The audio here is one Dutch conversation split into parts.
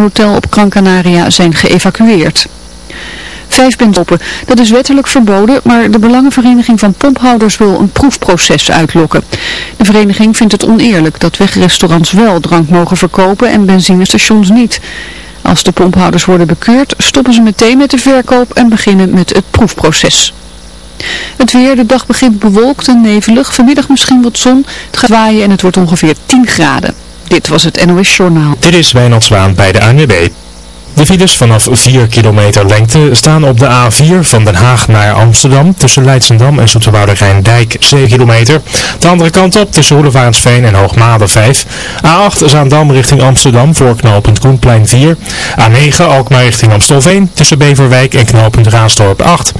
Hotel op Gran Canaria zijn geëvacueerd. Vijf bendoppen. Dat is wettelijk verboden, maar de Belangenvereniging van Pomphouders wil een proefproces uitlokken. De vereniging vindt het oneerlijk dat wegrestaurants wel drank mogen verkopen en benzinestations niet. Als de pomphouders worden bekeurd, stoppen ze meteen met de verkoop en beginnen met het proefproces. Het weer, de dag begint bewolkt en nevelig. Vanmiddag misschien wat zon. Het gaat waaien en het wordt ongeveer 10 graden. Dit was het NOS Journaal. Dit is Wijnald Zwaan bij de ANWB. De files vanaf 4 kilometer lengte staan op de A4 van Den Haag naar Amsterdam tussen Leidsendam en Dijk 7 kilometer. De andere kant op tussen Hoedevaartsveen en Hoogmade 5. A8 Zaandam richting Amsterdam voor knooppunt Koenplein 4. A9 Alkmaar richting Amstelveen tussen Beverwijk en knooppunt Raasdorp 8.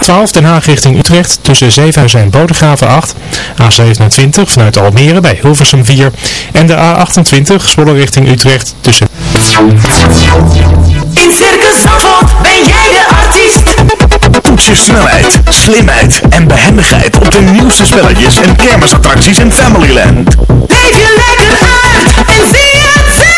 12 Den Haag richting Utrecht tussen Zevenhuizen en Bodegraven 8. A27 vanuit Almere bij Hilversum 4. En de A28 Zwolle richting Utrecht tussen... In Circus Zandvoort ben jij de artiest. Toets je snelheid, slimheid en behendigheid op de nieuwste spelletjes en kermisattracties in Familyland. Leef je lekker uit en zie het zelf.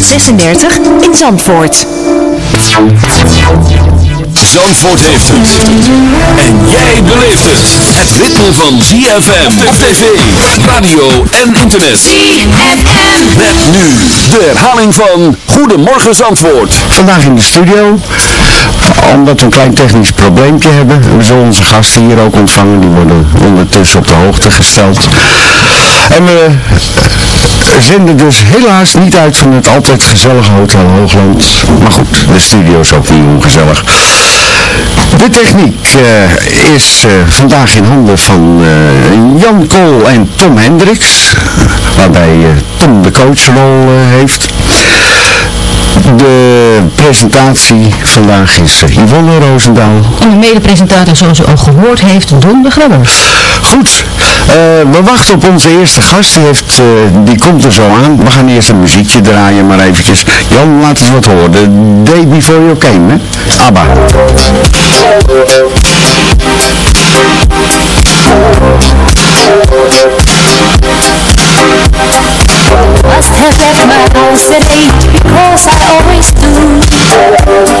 36 in Zandvoort. Zandvoort heeft het. En jij beleeft het. Het ritme van ZFM op tv, radio en internet. ZFM. Met nu de herhaling van Goedemorgen Zandvoort. Vandaag in de studio, omdat we een klein technisch probleempje hebben. We zullen onze gasten hier ook ontvangen, die worden ondertussen op de hoogte gesteld. En we zenden dus helaas niet uit van het altijd gezellige Hotel Hoogland. Maar goed, de studio is ook niet ongezellig. De techniek eh, is eh, vandaag in handen van eh, Jan Kool en Tom Hendricks. Waarbij Tom de coachrol heeft. De presentatie vandaag is Yvonne Roosendaal. En de mede-presentator, zoals u al gehoord heeft, Don de Grabber. Goed, eh, we wachten op onze eerste gast. Die, heeft, eh, die komt er zo aan. We gaan eerst een muziekje draaien, maar eventjes. Jan, laat eens wat horen. The Day Before You Came, hè? ABBA. Must have left my house at eight because I always do.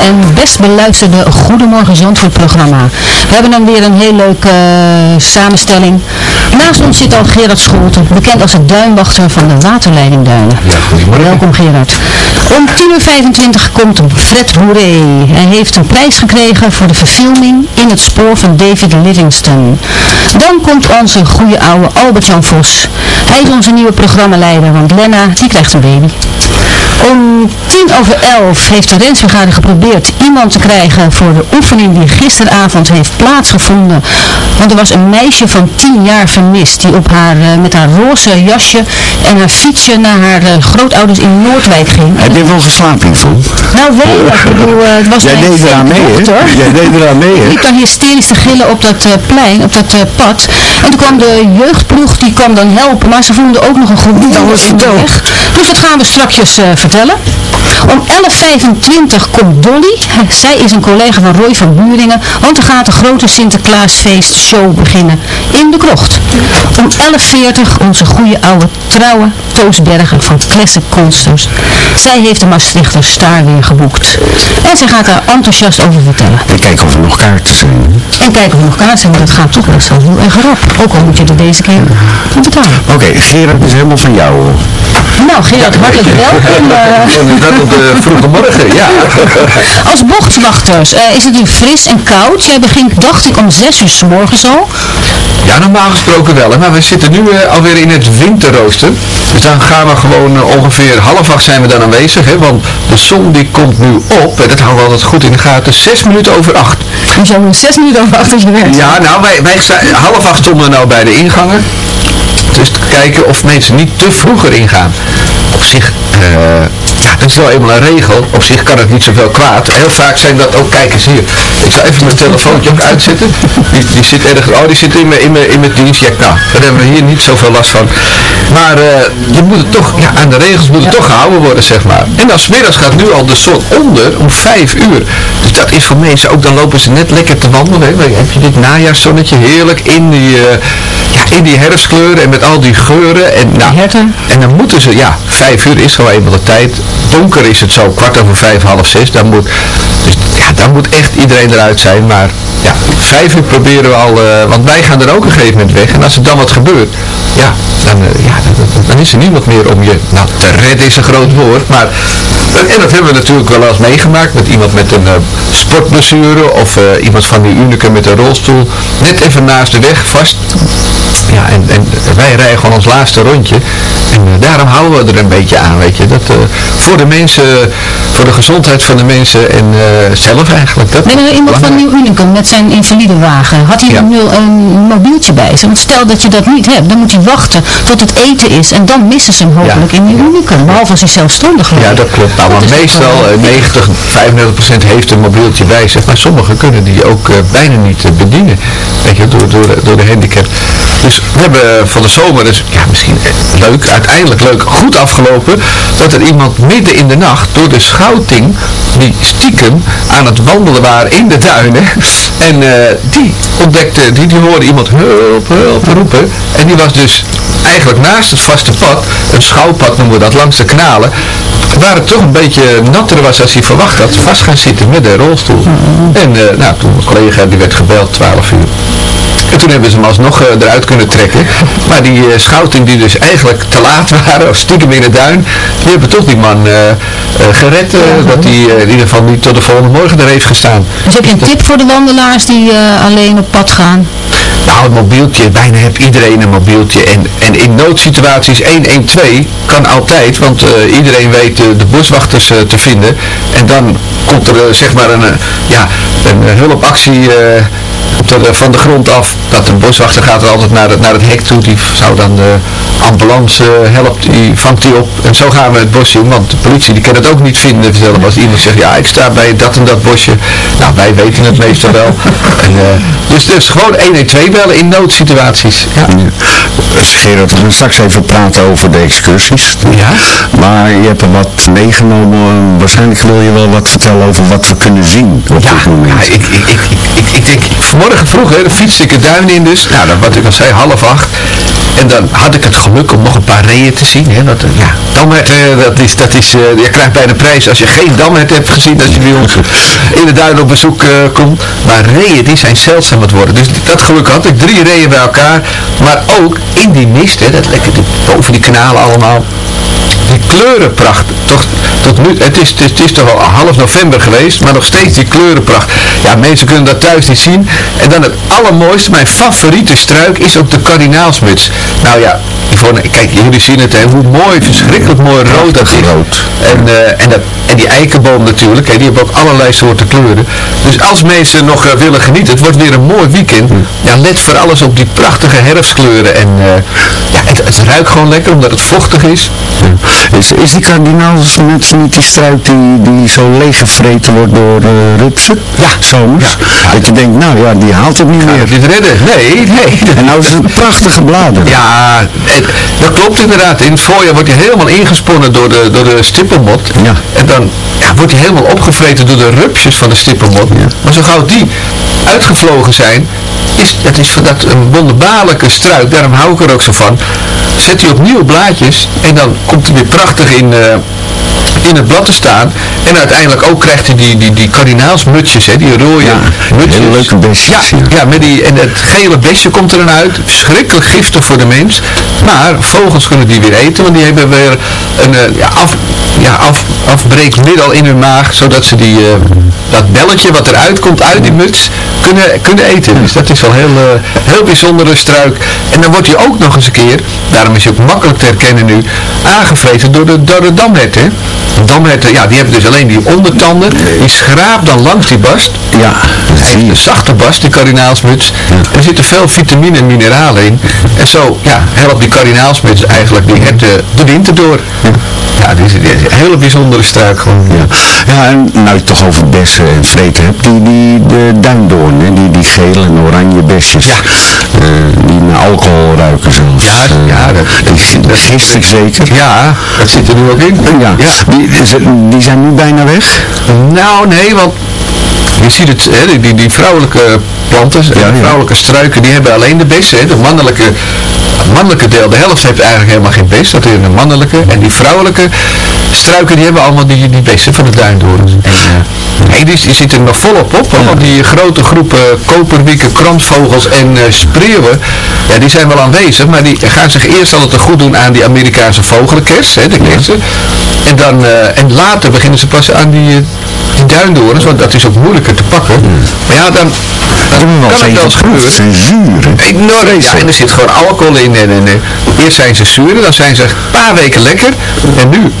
en best beluisterde Goedemorgen Zandvoort programma. We hebben dan weer een heel leuke eh, samenstelling. Naast ons zit al Gerard Scholten, bekend als de duinwachter van de waterleiding Duinen. Ja, Welkom Gerard. Om 10.25 komt Fred Roure. Hij heeft een prijs gekregen voor de verfilming in het spoor van David Livingston. Dan komt onze goede oude Albert-Jan Vos. Hij is onze nieuwe programmaleider, want Lena die krijgt een baby. Om tien over elf heeft de Rensbrigade geprobeerd iemand te krijgen voor de oefening die gisteravond heeft plaatsgevonden. Want er was een meisje van tien jaar vermist die op haar, eh, met haar roze jasje en haar fietsje naar haar eh, grootouders in Noordwijk ging. Heb je wel geslapen, Yvonne? Nou weet ik, ik bedoel, eh, het was Jij mijn deed eraan mee, hè? Jij deed eraan mee, hè? liep dan hysterisch te gillen op dat plein, op dat pad. En toen kwam de jeugdploeg, die kwam dan helpen, maar ze vonden ook nog een groep de verteld. weg. Dus dat gaan we strakjes vertellen. Om 11.25 komt Dolly. Zij is een collega van Roy van Buringen, want er gaat de grote Sinterklaasfeest show beginnen in de krocht. Om 11.40 onze goede oude trouwe Toos Bergen van Classic Consters. Zij heeft de Maastrichter Star weer geboekt. En zij gaat daar enthousiast over vertellen. En kijken of er nog kaarten zijn. En kijken of we nog kaart zijn, want dat gaat toch best wel heel erg rap. Ook al moet je er deze keer betalen. Oké, Gerard is helemaal van jou. hoor. Nou Gerard, hartelijk welkom. eh, Inderdaad op de vroege morgen, ja. als bochtwachters eh, is het nu fris en koud. Jij begint, dacht ik, om 6 uur s morgens al. Ja, normaal gesproken wel. hè, Maar we zitten nu eh, alweer in het winterrooster. Dus dan gaan we gewoon eh, ongeveer half acht zijn we dan aanwezig. Hè, want de zon die komt nu op. En dat houden we altijd goed in de gaten. Zes minuten over acht. Je zou nu 6 minuten over achter je werk. Ja, nou, wij, wij half acht stonden we nou bij de ingangen. Dus te kijken of mensen niet te vroeger ingaan. Op zich, eh, ja, dat is wel eenmaal een regel. Op zich kan het niet zoveel kwaad. Heel vaak zijn dat ook, kijk eens hier. Ik zal even mijn telefoontje ook uitzetten. Die, die zit ergens, oh die zit in mijn, in mijn, in mijn dienst. Ja, nou, daar hebben we hier niet zoveel last van. Maar eh, je moet het toch, ja, aan de regels moet het toch gehouden worden, zeg maar. En dan smiddags gaat nu al de zon onder om vijf uur. Dus dat is voor mensen ook, dan lopen ze net lekker te wandelen. Hè. Dan heb je dit najaarszonnetje heerlijk in die, eh, ja, in die herfstkleuren en met al die geuren. En, nou, en dan moeten ze, ja, vijf uur is gewoon eenmaal de tijd. Donker is het zo, kwart over vijf, half zes. Dan moet, dus ja, dan moet echt iedereen eruit zijn. Maar ja, vijf uur proberen we al, eh, want wij gaan er ook een gegeven moment weg. En als er dan wat gebeurt, ja, dan, eh, ja, dan, is er niemand meer om je, nou, te redden is een groot woord. Maar, en dat hebben we natuurlijk wel eens meegemaakt met iemand met een eh, sportblessure of iemand van die Unicum met een rolstoel. Net even naast de weg vast. Ja, en, en wij rijden gewoon ons laatste rondje. En eh, daarom houden we er een beetje aan, weet je. Dat, eh, voor de mensen, voor de gezondheid van de mensen en eh, zelf eigenlijk. Dat Ben er iemand van Nieuw Unicum met zijn invalidewagen? Had hij een, een mobieltje bij zich? Want stel dat je dat niet hebt, dan moet hij wachten tot het eten is. En dan missen ze hem hopelijk in Nieuw Unicum. Behalve als hij zelfstandig wordt. Ja, dat klopt. Nou, maar meestal eh, 90, 35 procent heeft een mobieltje bij zich. Maar sommigen kunnen die ook bijna niet bedienen. Weet je, door, door, de, door de handicap. Dus we hebben eh, van de zomer, dus ja, misschien eh, leuk, uiteindelijk leuk, goed afgelopen. Dat er iemand midden in de nacht door de schouting, die stiekem aan het wandelen waren in de duinen. En eh, die ontdekte, die, die hoorde iemand hulp, hulp roepen. En die was dus eigenlijk naast het vaste pad, een schouwpad noemen we dat, langs de kanalen, waar het toch een beetje natter was als hij verwacht had, vast gaan zitten met de rolstoel. En eh, nou, toen mijn collega die werd gebeld, 12 uur. En toen hebben ze hem alsnog eh, eruit kunnen trekken. Maar die eh, schouting die dus eigenlijk te laat waren, of stiekem in de duin, die hebben toch die man gered. dat hij in ieder geval niet tot de volgende morgen er heeft gestaan. Dus heb je een tip voor de wandelaars die alleen op pad gaan? Nou, mobieltje, bijna heeft iedereen een mobieltje. En, en in noodsituaties 112 kan altijd, want eh, iedereen weet de boswachters eh, te vinden. En dan komt er eh, zeg maar een, ja, een hulpactie van de grond af. Dat een boswachter gaat er altijd naar het, naar het hek toe. Die zou dan de ambulance helpt, die vangt die op. En zo gaan we het bosje in, want de politie die kan het ook niet vinden zelf. Als iemand zegt, ja ik sta bij dat en dat bosje. Nou, wij weten het meestal wel. En, eh, dus, dus gewoon 112 bellen in noodsituaties. Ja. Gerard, we gaan straks even praten over de excursies. Ja. Maar je hebt er wat meegenomen. Waarschijnlijk wil je wel wat vertellen over wat we kunnen zien op dit moment. Ja, ik, ik, ik, ik, ik denk, vanmorgen vroeg, hè, dan fietste ik het duin in dus. Nou, dan, wat ik al zei, half acht. En dan had ik het geluk om nog een paar reeën te zien. Hè, want, eh, ja, eh, dat is, dat is, eh, je krijgt bij de prijs als je geen damhert hebt gezien als je bij ons in de duin op bezoek komt. Maar reeën, die zijn zeldzaam aan het worden. Dus dat geluk had ik. Drie reeën bij elkaar. Maar ook in die mist, hè, dat lekker boven die kanalen allemaal die kleurenpracht, toch tot nu, het is, het is, het is toch al half november geweest, maar nog steeds die kleurenpracht. Ja, mensen kunnen dat thuis niet zien. En dan het allermooiste, mijn favoriete struik is ook de kardinaalsmuts. Nou ja, Yvonne, kijk, jullie zien het, hè, hoe mooi, verschrikkelijk mooi rood dat is. En, eh, en, dat, en die eikenboom natuurlijk, hè, die hebben ook allerlei soorten kleuren. Dus als mensen nog eh, willen genieten, het wordt weer een mooi weekend. Ja, let voor alles op die prachtige herfstkleuren. En eh, ja, het, het ruikt gewoon lekker, omdat het vochtig is. Is, is die kardinaalsmuts niet die struik die, die zo leeggevreten wordt door uh, rupsen? Ja. Zomers. Dat je denkt, nou ja, die haalt het niet meer. Dit redden? Nee, nee. En nou is het prachtige bladeren. Ja, dat klopt inderdaad. In het voorjaar wordt hij helemaal ingesponnen door de, door de stippenmot. Ja. En dan ja, wordt hij helemaal opgevreten door de rupsjes van de stippenmot. Maar zo gauw die uitgevlogen zijn, is, dat is dat een wonderbaarlijke struik, daarom hou ik er ook zo van. Zet hij op nieuwe blaadjes en dan komt hij weer prachtig in, eh, in het blad te staan. En uiteindelijk ook krijgt hij die, die, die kardinaalsmutsjes, hè, die rode mutsjes. Hele leuke bestjes. Ja, ja, met die, en het gele besje komt er dan uit. Verschrikkelijk giftig voor de mens. Maar vogels kunnen die weer eten, want die hebben weer een ja, af, ja, af, afbreekmiddel in hun maag, zodat ze die, eh, dat belletje wat eruit komt uit die muts, kunnen, kunnen eten. Dus dat is wel heel, eh, heel bijzondere struik. En dan wordt hij ook nog eens een keer, daarom is hij ook makkelijk te herkennen nu, aangevreten door de, door de damherten. Damherten, ja, die hebben dus alleen die ondertanden. Die schraapt dan langs die bast. Ja, zie. Een zachte bast, die kardinaalsmuts. Er zitten veel vitamine en mineralen in. En zo ja, helpt die kardinaalsmuts eigenlijk die herten de winter door. Ja, dit is, dit is een hele bijzondere struik gewoon. Ja. ja, en nou je toch over bessen en vreten hebt, die, die de duindoorn, hè, die, die gele en oranje besjes, Ja. Eh, die naar alcohol ruiken zelfs. Ja, Eh, ja, dat, die, dat gisteren zeker. ja, dat zit er nu ook in. Ja, Die, die- die zijn nu bijna weg. Nou, nee, want je ziet het, hè, die- die, die vrouwelijke planten, en Ja, vrouwelijke struiken, die hebben alleen de bessen. hè. De mannelijke, het mannelijke deel, de helft heeft eigenlijk helemaal geen bes, dat is een mannelijke. En die vrouwelijke struiken, die hebben allemaal die, die bessen van de duindorens. En, eh, nee, die, die zitten er nog volop op, want die grote groepen koperwieken, kransvogels en eh, spreeuwen, ja, die zijn wel aanwezig, maar die gaan zich eerst altijd te goed doen aan die Amerikaanse vogelkers, hè, de kersen. En, dan, eh, en later beginnen ze pas aan die, eh, die duindorens, want dat is ook moeilijker te pakken. Maar ja, dan, dan kan het wel eens gebeuren. Zuren. Enorm, ja, en er zit gewoon alcohol in. En, en, eerst zijn ze zuur, dan zijn ze een paar weken lekker. En nu,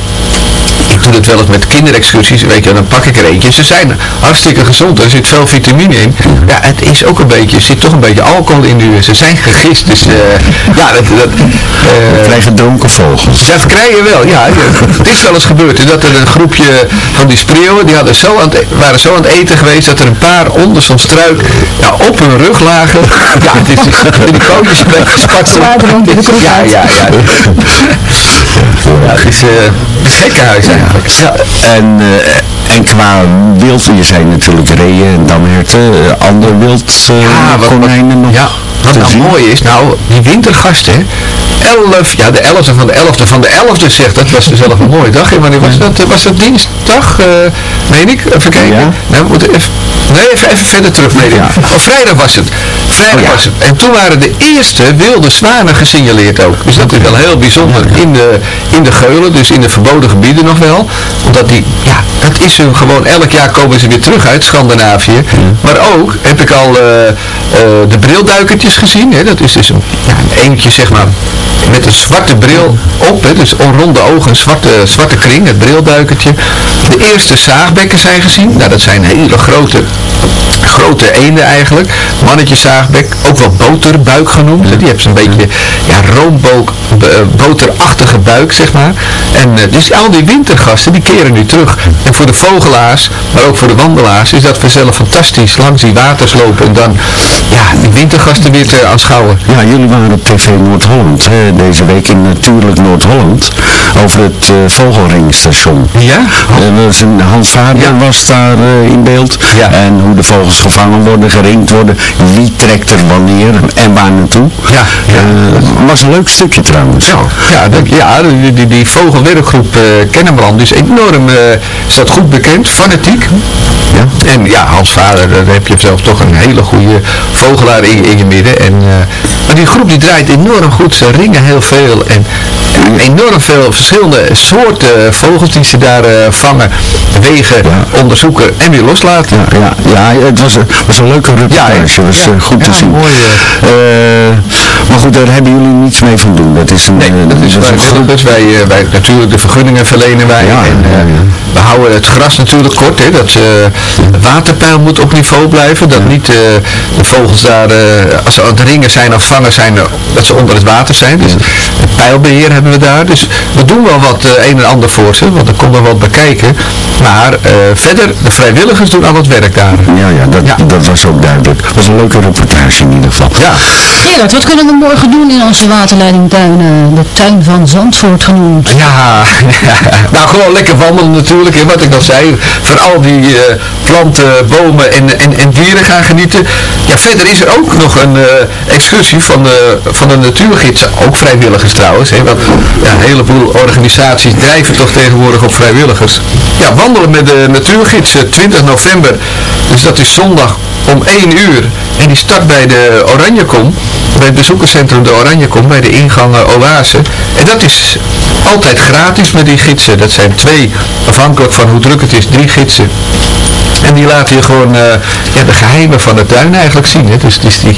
doe het wel eens met kinderexcursies, weet je, dan pak ik er eentje. Ze zijn hartstikke gezond, er zit veel vitamine in. Ja, het is ook een beetje, er zit toch een beetje alcohol in nu. Ze zijn gegist, dus eh, ja, dat, dat, eh, Krijgen dronken vogels. dat krijg je wel, ja. Het is wel eens gebeurd dat er een groepje van die spreeuwen, die hadden zo aan het, e- waren zo aan het eten geweest dat er een paar onder zo'n struik ja, op hun rug lagen. Ja, het is, die de kroeg Ja, ja, ja. Ja, het is eh, het gekkenhuis eigenlijk. Ja. En, eh, en qua wild, je zei natuurlijk reeën en damherten, eh, ander wild, eh, Ja, wat- konijnen nog Ja, wat nou zien. mooi is, nou, die wintergasten, hè. 11, ja, de 11e van de 11e van de 11e zegt, dat was zelf een mooie dag. Wanneer was dat? Eh, Was dat dinsdag, eh meen ik? Even kijken. Ja. Nou, we moeten even, nee, even, even verder terug, ik. Ja. Oh, vrijdag was het. Vrijdag was het. En toen waren de eerste wilde zwanen gesignaleerd ook. Dus dat is wel heel bijzonder in de, in de geulen, dus in de verboden gebieden nog wel. Omdat die, ja, dat is hun gewoon, elk jaar komen ze weer terug uit Scandinavië. Maar ook heb ik al eh, eh, de brilduikertjes gezien. Hè? Dat is dus een, ja, een eentje, zeg maar, met een zwarte bril op. Hè? Dus onronde ogen, een zwarte, zwarte kring, het brilduikertje. De eerste zaagbekken zijn gezien. Nou, dat zijn hele grote, grote eenden eigenlijk. Mannetje zaagbek, ook wel boterbuik genoemd. Die hebben zo'n beetje ja, roombook, eh, boterachtige buik, zeg maar. En eh, dus al die wintergasten, die keren nu terug. En voor de vogelaars, maar ook voor de wandelaars, is dat vanzelf fantastisch. Langs die waters lopen en dan ja, die wintergasten weer te aanschouwen. Ja, jullie waren op TV Noord-Holland, deze week in Natuurlijk Noord-Holland, over het eh, Vogelringstation. Ja? Was een, Hans Vader Ja. was daar in beeld. Ja. En hoe de gevangen worden, geringd worden. Wie trekt er wanneer en waar naartoe. Ja, ja. Eh, was een leuk stukje trouwens. Ja, ja, dat- ja die, die, die vogelwerkgroep eh Kennemerland is enorm, eh staat goed bekend, fanatiek. Ja. En ja, als vader daar heb je zelf toch een hele goede vogelaar in, in je midden. En, maar die groep die draait enorm goed, ze ringen heel veel. En enorm veel verschillende soorten vogels die ze daar eh, vangen, wegen, onderzoeken en weer loslaten. Ja, ja, het was, een- was een leuke reportage. Het was eh, goed te Ja, zien. mooi, Eh, maar goed, daar hebben jullie niets mee van doen. Dat is een, Nee, eh, dat is een vrijwilligers. Wij, eh, wij, natuurlijk de vergunningen verlenen wij. Ja, en, eh, ja, ja. We houden het gras natuurlijk kort. Hè, dat eh, het waterpeil moet op niveau blijven. Dat niet eh, de vogels daar, eh, als ze aan het ringen zijn of vangen zijn, eh, dat ze onder het water zijn. Dus het pijlbeheer hebben we daar. Dus we doen wel wat eh, een en ander voor ze. Want er komt er wat bij kijken. Maar eh, verder, de vrijwilligers doen al het werk daar. Ja, ja, dat, dat was ook duidelijk. Het was een leuke reportage in ieder geval. Ja. Gerard, wat kunnen we morgen doen in onze waterleidingtuinen? De tuin van Zandvoort genoemd. Ja, nou gewoon lekker wandelen natuurlijk, hè, wat ik al zei. Van al die eh, planten, bomen en, en, en dieren gaan genieten. Ja, verder is er ook nog een eh, excursie van de, van de natuurgidsen, ook vrijwilligers trouwens. Hè, want ja, een heleboel organisaties drijven toch tegenwoordig op vrijwilligers. Ja, wandelen met de natuurgidsen 20 november, dus dat is zondag om 1 uur. En die start bij de Oranjekom, bij het bezoekerscentrum de Oranjekom, bij de ingang eh, Oase. En dat is altijd gratis met die gidsen. Dat zijn twee, afhankelijk van hoe druk het is, drie gidsen. En die laten je gewoon eh, ja, de geheimen van de tuin eigenlijk zien. Hè. Dus, dus die,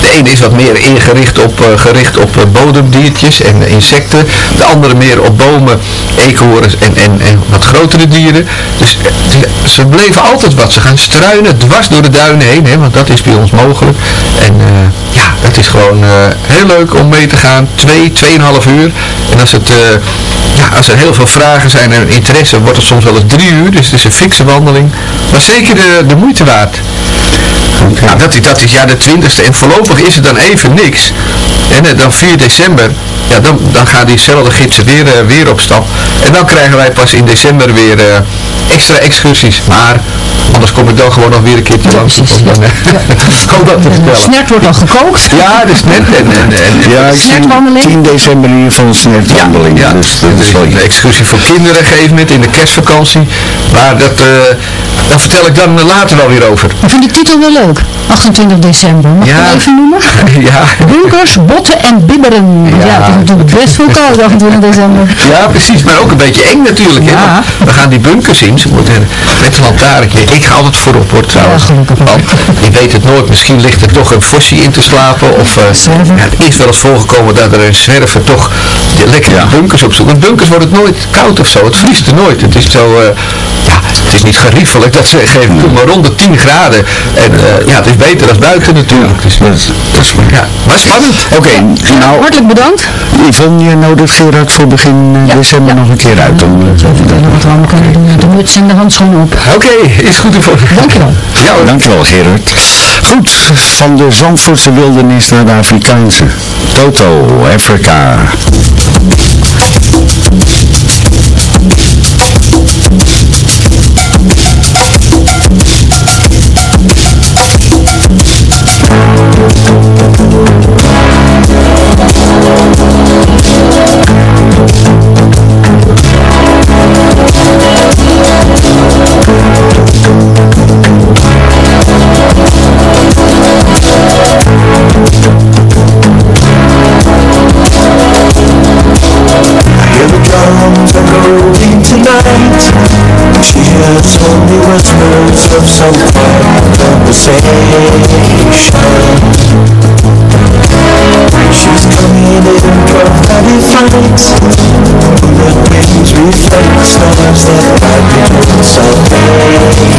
de ene is wat meer ingericht op, eh, gericht op eh, bodemdiertjes en insecten. De andere meer op bomen, eekhoorns en, en, en wat grotere dieren. Dus die- ze bleven altijd wat. Ze gaan struinen dwars door de duinen heen, hè, want dat is bij ons mogelijk. En dat is gewoon eh, heel leuk om mee te gaan. Twee, tweeënhalf uur. En als, het, eh, ja, als er heel veel vragen zijn en interesse, wordt het soms wel eens drie uur. Dus het is een fikse wandeling. Maar zeker de, de moeite waard. Ja, dat is, dat is ja de 20ste. En voorlopig is het dan even niks. En eh, dan 4 december, ja, dan, dan gaan diezelfde gidsen weer, weer op stap. En dan krijgen wij pas in december weer extra excursies. Maar anders kom ik dan gewoon nog weer een keertje langs. Om dan, eh, om dat te vertellen. Snert wordt al gekookt. Ja, de snet en, en, en, Ja, ik Snetwandeling. 10 december in ieder geval een snetwandeling. Ja, dus dat is wel een excursie voor kinderen gegeven met in de kerstvakantie. Maar dat, eh daar vertel ik dan later wel weer over. Ik vind die titel wel leuk. 28 december. Mag ik Ja. even noemen? ja. Bunkers, botten en bibberen. Ja, het is natuurlijk best veel koud 28 december. Ja, precies. Maar ook een beetje eng natuurlijk. Hè? Ja. Want We gaan die bunkers in. Ze moeten met een lantaarntje. Ik ga altijd voorop hoor trouwens. Ja, gelukkig wel. Want je weet het nooit. Misschien ligt er toch een fossie in te slapen. Of eh, ja, het is wel eens voorgekomen dat er een zwerver toch lekker die bunkers opzoekt. Want bunkers wordt het nooit koud of zo. Het vriest er nooit. Het is zo... eh, ja, het is niet geriefelijk dat ze geven maar rond de 10 graden. En eh, ja, het is beter dan buiten natuurlijk. Dus, Dat is, dat ja, maar spannend. Oké, nou, Hartelijk bedankt. Yvonne, je nodigt Gerard voor begin december nog een keer uit. Om, vertellen wat we allemaal kunnen doen. De muts en de handschoenen op. Oké, is goed ervoor. Dankjewel. Ja. Dankjewel Gerard. Goed, van de Zandvoortse wildernis naar de Afrikaanse. Toto, Afrika. lonely tonight. Has only whispers of some quiet conversation. She's coming in from heavy fights Bullet winds reflect stars that light between salvation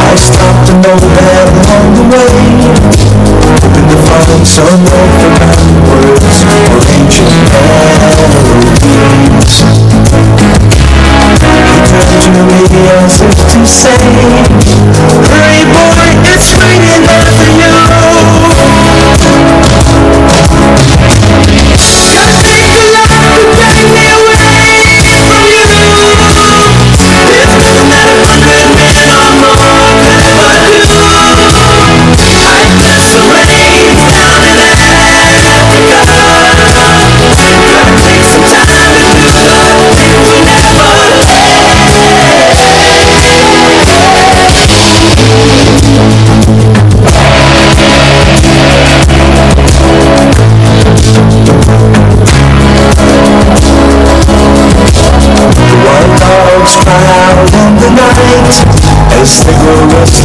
I stopped and know that on the way to find some old forgotten words or ancient melodies. He turned to me as if to say Hurry boy, it's raining after you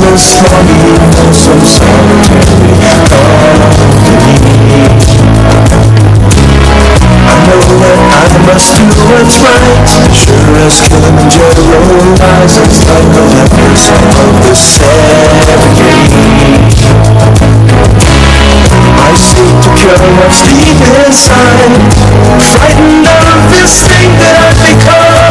this morning oh so solitary I know that I must do what's right Sure as Kilimanjaro rises like the lepers of the Serengeti I seek to cure what's deep inside Frightened of this thing that I've become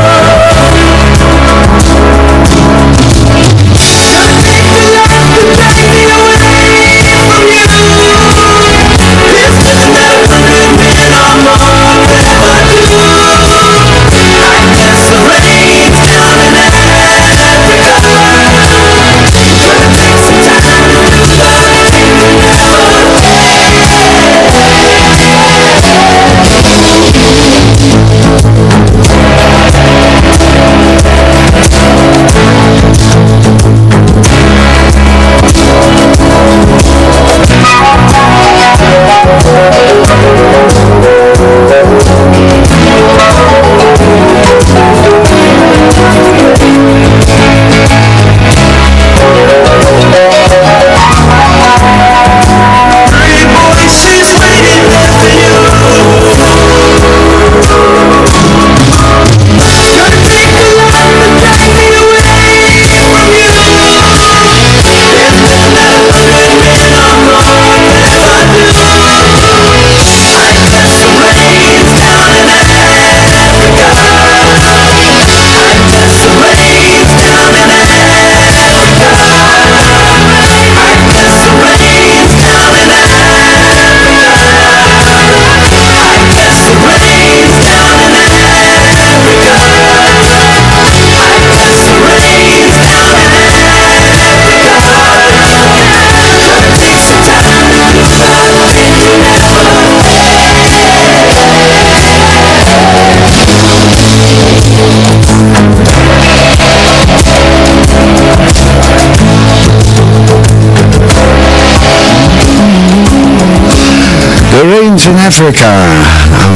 In Africa,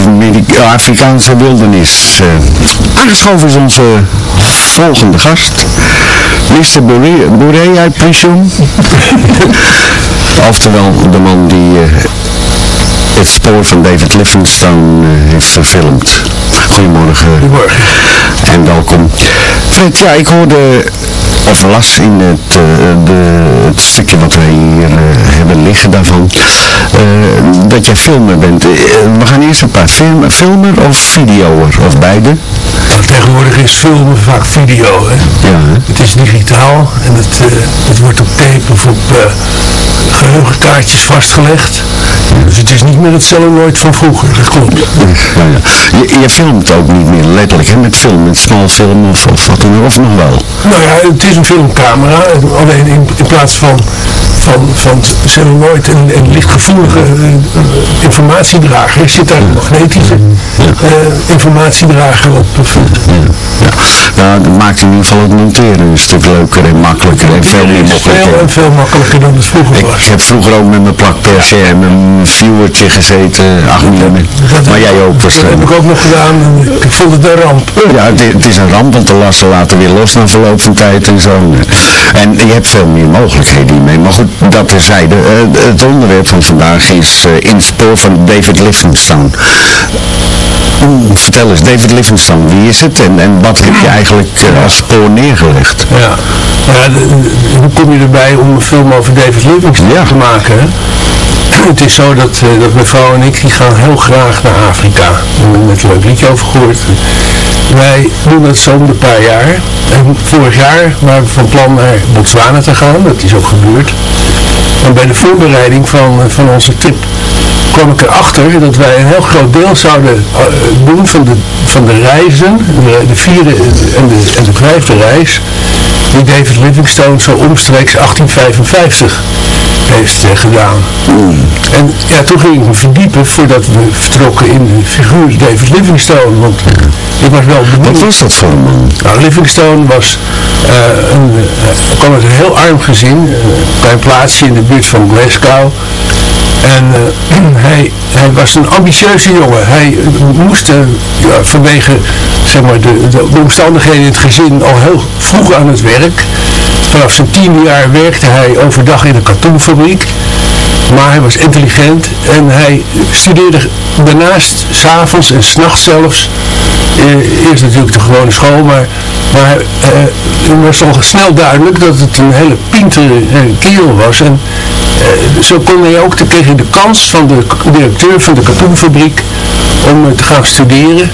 Amerika Afrikaanse wildernis. Eh, aangeschoven is onze volgende gast, Mr. Bourré, I presume. Oftewel de man die eh, het spoor van David Livingstone eh, heeft verfilmd. Goedemorgen. Goedemorgen. En welkom. Fred, ja, ik hoorde of las in het, de, het stukje wat wij hier hebben liggen daarvan, eh, dat jij filmer bent. Eh, we gaan eerst een paar film, filmer of videoer, of beide? Tegenwoordig is filmen vaak video. Hè? Ja, hè? Het is digitaal en het, eh, het wordt op tape of op eh, geheugenkaartjes vastgelegd. Dus het is niet meer het celluloid van vroeger, dat klopt. Ja, ja. Je, je filmt ook niet meer letterlijk, hè, met film, met smalfilm of, of wat dan ook, of nog wel? Nou ja, het is een filmcamera, alleen in, in plaats van, van, van celluloid en, en lichtgevoelige eh, informatiedrager zit daar een magnetische eh, informatiedrager op. Ja. Nou, dat maakt in ieder geval het monteren een stuk leuker en makkelijker en veel meer is veel en veel makkelijker dan het vroeger was. Ik heb vroeger ook met mijn plakpersen en mijn viewertje gezeten, 8 mm. Maar jij ook Dat heb waarschijnlijk. ik ook nog gedaan ik vond het een ramp. Ja, het, het is een ramp, want de lassen laten weer los na verloop van tijd en zo. En je hebt veel meer mogelijkheden hiermee. Maar goed, dat terzijde. Eh, het onderwerp van vandaag is eh, in het spoor van David Livingstone. Mm, Vertel eens, David Livingstone, wie is het en, en wat heb je eigenlijk eh, als spoor neergelegd? Ja, ja hoe kom je erbij om een film over David Livingstone Ja. te maken? Hè? Het is zo dat, dat mijn vrouw en ik die gaan heel graag naar Afrika. We hebben net een leuk liedje over gehoord. Wij doen dat zo de paar jaar. En vorig jaar waren we van plan naar Botswana te gaan. Dat is ook gebeurd. En bij de voorbereiding van, eh, van onze trip kwam ik erachter dat wij een heel groot deel zouden eh, doen van de, van de reizen, de, de vierde en de, en de vijfde reis, die David Livingstone zo omstreeks 1855 heeft eh, gedaan. En ja, toen ging ik me verdiepen voordat we vertrokken in de figuur David Livingstone, want ik was wel benieuwd. Wat was dat voor een man? Nou, Livingstone was, eh, een, kwam uit een heel arm gezin, een klein plaatsje in de buurt van Glasgow. En eh, hij, hij was een ambitieuze jongen. Hij eh, moest eh, vanwege zeg maar, de, de omstandigheden in het gezin al heel vroeg aan het werk. Vanaf zijn tiende jaar werkte hij overdag in een katoenfabriek. Maar hij was intelligent en hij studeerde daarnaast s'avonds en s'nachts zelfs. Eh, eerst natuurlijk de gewone school, maar, maar eh, het was al snel duidelijk dat het een hele pintere eh, kerel was. En zo kon hij ook, de kans van de directeur van de katoenfabriek om te gaan studeren.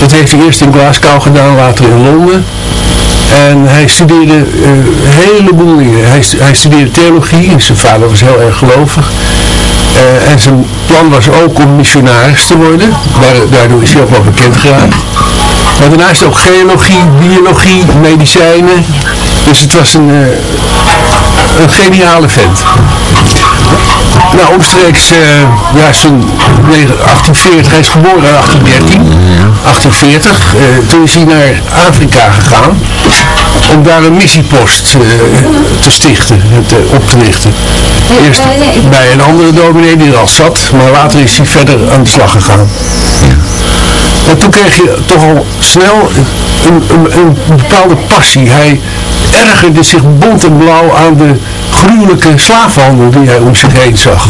Dat heeft hij eerst in Glasgow gedaan, later in Londen. En hij studeerde eh, heleboel dingen. Hij, hij studeerde theologie, zijn vader was heel erg gelovig. Eh, en zijn plan was ook om missionaris te worden. Daar- daardoor is hij ook wel bekend geraakt. Maar daarnaast ook geologie, biologie, medicijnen. Dus het was een, eh, een geniale vent. Nou, omstreeks, ja, zo'n 1840, hij is geboren in 1813, 1840. eh, toen is hij naar Afrika gegaan om daar een missiepost eh, te stichten, te, op te richten. Eerst bij een andere dominee die er al zat, maar later is hij verder aan de slag gegaan. En toen kreeg je toch al snel een, een, een bepaalde passie. Hij ergerde zich bont en blauw aan de gruwelijke slavenhandel die hij om zich heen zag.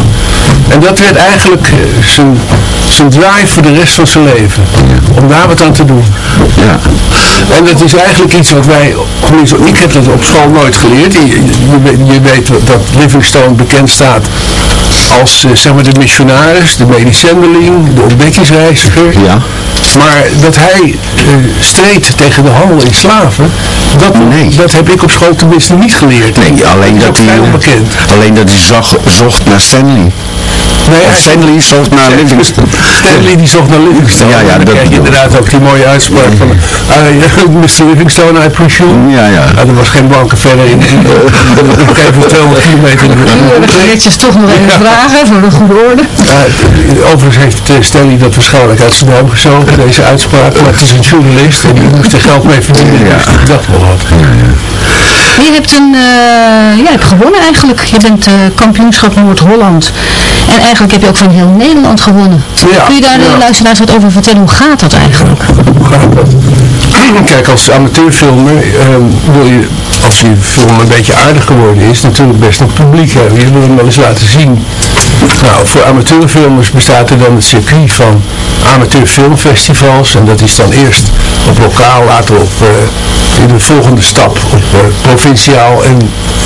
En dat werd eigenlijk eh, zijn, zijn drive voor de rest van zijn leven. Om daar wat aan te doen. Ja. En dat is eigenlijk iets wat wij, ik heb dat op school nooit geleerd. Je, je, weet dat Livingstone bekend staat als eh, zeg maar de missionaris, de medisch zendeling, de ontdekkingsreiziger. Ja. Maar dat hij eh, streed tegen de handel in slaven, dat, dat heb ik op school tenminste niet geleerd. Nee, alleen dat hij, eh, onbekend. alleen dat hij zag, zocht naar Stanley. Nee, Of Stanley zocht naar Livingston. Stanley die zocht naar Livingstone. Ja, ja, dan dat krijg je bedoel ik. inderdaad ook die mooie uitspraak van uh, Mr. Livingstone, I presume. Ja, ja. er was geen banken verder in. gegeven moment 200 kilometer. Ik netjes toch nog even vragen, voor de goede orde. Ja, overigens heeft eh, Stanley dat waarschijnlijk uit zijn duim gezogen, deze uitspraak. Maar het is een journalist en die moest er geld mee verdienen. Ja. Dus dat wel wat. Maar je hebt, een, eh, ja, hebt gewonnen eigenlijk. Je bent eh, kampioenschap Noord-Holland. En eigenlijk heb je ook van heel Nederland gewonnen. Ja, Kun je daar de ja. luisteraars wat over vertellen? Hoe gaat dat eigenlijk? Kijk, als amateurfilmer ehm, wil je, als je film een beetje aardig geworden is, natuurlijk best een publiek hebben. Je wil hem wel eens laten zien. Nou, voor amateurfilmers bestaat er dan het circuit van amateurfilmfestivals. En dat is dan eerst op lokaal, later op eh, in de volgende stap op provinciaal en